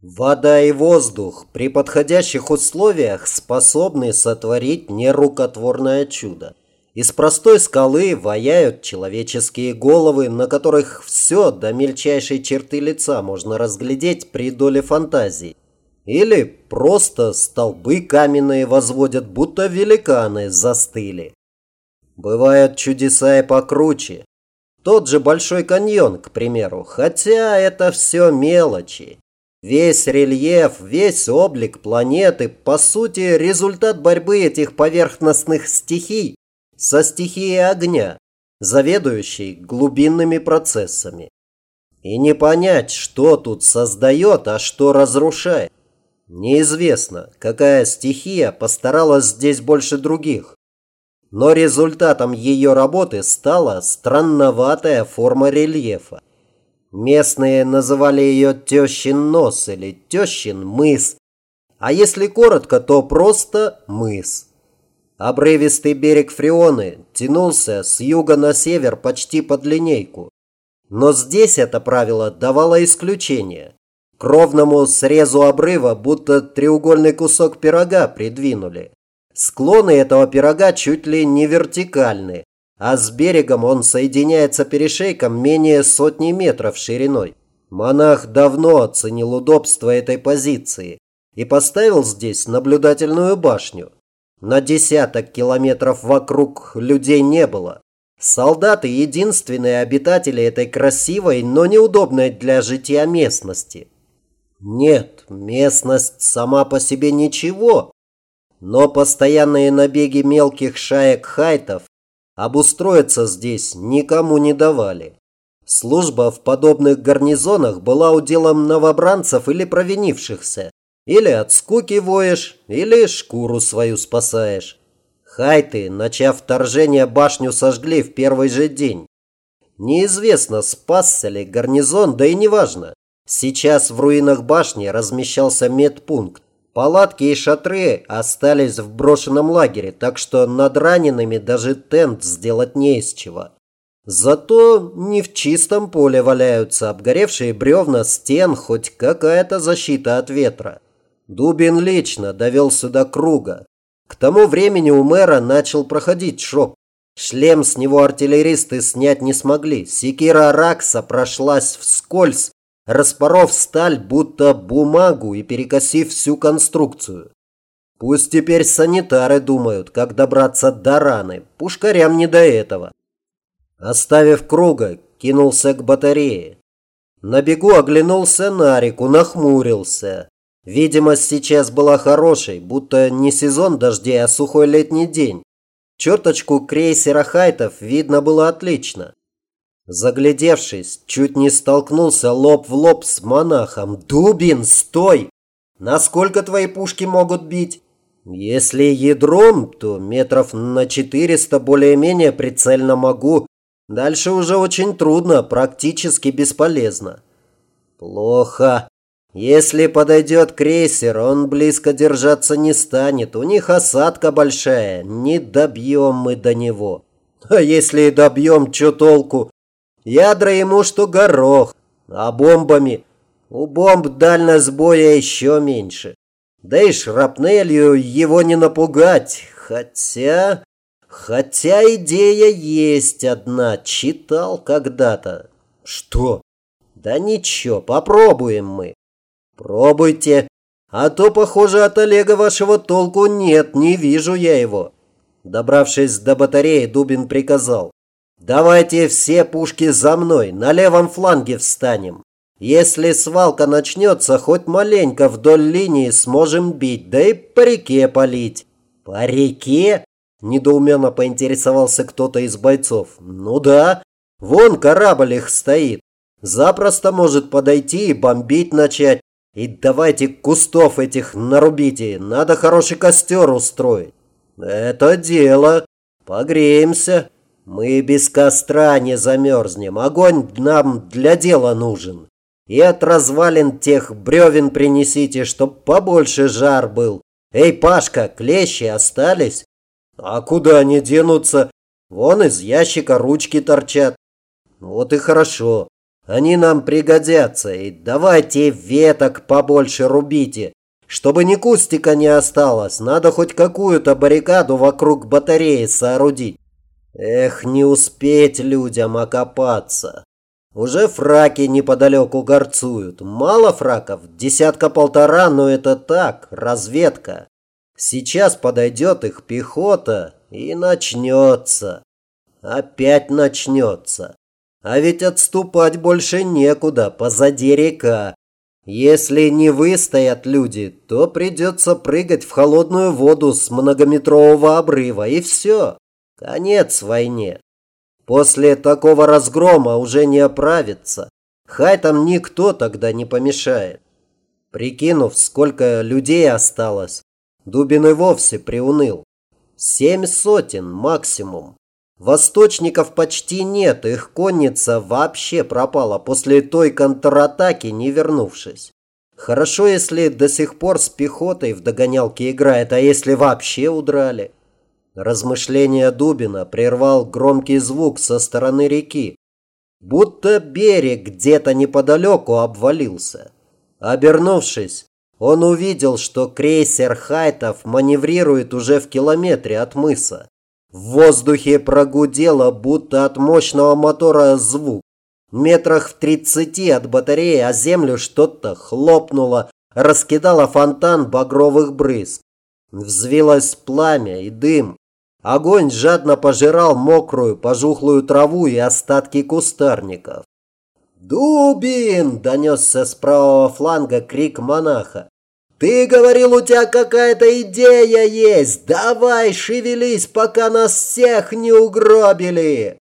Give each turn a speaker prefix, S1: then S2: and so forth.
S1: Вода и воздух при подходящих условиях способны сотворить нерукотворное чудо. Из простой скалы ваяют человеческие головы, на которых все до мельчайшей черты лица можно разглядеть при доле фантазии. Или просто столбы каменные возводят, будто великаны застыли. Бывают чудеса и покруче. Тот же Большой каньон, к примеру, хотя это все мелочи. Весь рельеф, весь облик планеты, по сути, результат борьбы этих поверхностных стихий со стихией огня, заведующей глубинными процессами. И не понять, что тут создает, а что разрушает. Неизвестно, какая стихия постаралась здесь больше других. Но результатом ее работы стала странноватая форма рельефа. Местные называли ее тещин нос или тещин мыс. А если коротко, то просто мыс. Обрывистый берег Фрионы тянулся с юга на север почти под линейку. Но здесь это правило давало исключение. К ровному срезу обрыва будто треугольный кусок пирога придвинули. Склоны этого пирога чуть ли не вертикальны, а с берегом он соединяется перешейком менее сотни метров шириной. Монах давно оценил удобство этой позиции и поставил здесь наблюдательную башню. На десяток километров вокруг людей не было. Солдаты – единственные обитатели этой красивой, но неудобной для жития местности. Нет, местность сама по себе ничего, но постоянные набеги мелких шаек хайтов Обустроиться здесь никому не давали. Служба в подобных гарнизонах была уделом новобранцев или провинившихся. Или от скуки воешь, или шкуру свою спасаешь. Хайты, начав вторжение, башню сожгли в первый же день. Неизвестно, спасся ли гарнизон, да и неважно. Сейчас в руинах башни размещался медпункт. Палатки и шатры остались в брошенном лагере, так что над ранеными даже тент сделать не из чего. Зато не в чистом поле валяются обгоревшие бревна стен, хоть какая-то защита от ветра. Дубин лично довел сюда круга. К тому времени у мэра начал проходить шок. Шлем с него артиллеристы снять не смогли. Секира Ракса прошлась вскользь, распоров сталь, будто бумагу и перекосив всю конструкцию. Пусть теперь санитары думают, как добраться до раны. Пушкарям не до этого. Оставив круга, кинулся к батарее. На бегу оглянулся на реку, нахмурился. Видимость сейчас была хорошей, будто не сезон дождей, а сухой летний день. Черточку крейсера Хайтов видно было отлично. Заглядевшись, чуть не столкнулся лоб в лоб с монахом. «Дубин, стой! Насколько твои пушки могут бить?» «Если ядром, то метров на четыреста более-менее прицельно могу. Дальше уже очень трудно, практически бесполезно». «Плохо. Если подойдет крейсер, он близко держаться не станет. У них осадка большая. Не добьем мы до него». «А если и добьем, что толку?» Ядра ему что горох, а бомбами... У бомб дальность боя еще меньше. Да и шрапнелью его не напугать. Хотя... Хотя идея есть одна. Читал когда-то. Что? Да ничего, попробуем мы. Пробуйте. А то, похоже, от Олега вашего толку нет, не вижу я его. Добравшись до батареи, Дубин приказал. Давайте все пушки за мной, на левом фланге встанем. Если свалка начнется, хоть маленько вдоль линии сможем бить, да и по реке полить. По реке? Недоуменно поинтересовался кто-то из бойцов. Ну да, вон корабль их стоит. Запросто может подойти и бомбить начать. И давайте кустов этих нарубите, надо хороший костер устроить. Это дело. Погреемся. Мы без костра не замерзнем. Огонь нам для дела нужен. И от развалин тех бревен принесите, чтоб побольше жар был. Эй, Пашка, клещи остались? А куда они денутся? Вон из ящика ручки торчат. Вот и хорошо. Они нам пригодятся, и давайте веток побольше рубите. Чтобы ни кустика не осталось, надо хоть какую-то баррикаду вокруг батареи соорудить. Эх, не успеть людям окопаться. Уже фраки неподалеку горцуют. Мало фраков, десятка-полтора, но это так, разведка. Сейчас подойдет их пехота и начнется. Опять начнется. А ведь отступать больше некуда, позади река. Если не выстоят люди, то придется прыгать в холодную воду с многометрового обрыва, и все. Конец войне. После такого разгрома уже не оправиться. Хай там никто тогда не помешает. Прикинув, сколько людей осталось, Дубин и вовсе приуныл. Семь сотен максимум. Восточников почти нет, их конница вообще пропала после той контратаки, не вернувшись. Хорошо, если до сих пор с пехотой в догонялке играет, а если вообще удрали. Размышления Дубина прервал громкий звук со стороны реки. Будто берег где-то неподалеку обвалился. Обернувшись, он увидел, что крейсер Хайтов маневрирует уже в километре от мыса. В воздухе прогудело, будто от мощного мотора звук. Метрах в тридцати от батареи о землю что-то хлопнуло, раскидало фонтан багровых брызг. Взвилось пламя и дым. Огонь жадно пожирал мокрую, пожухлую траву и остатки кустарников. «Дубин!» – донесся с правого фланга крик монаха. Ты говорил, у тебя какая-то идея есть. Давай, шевелись, пока нас всех не угробили.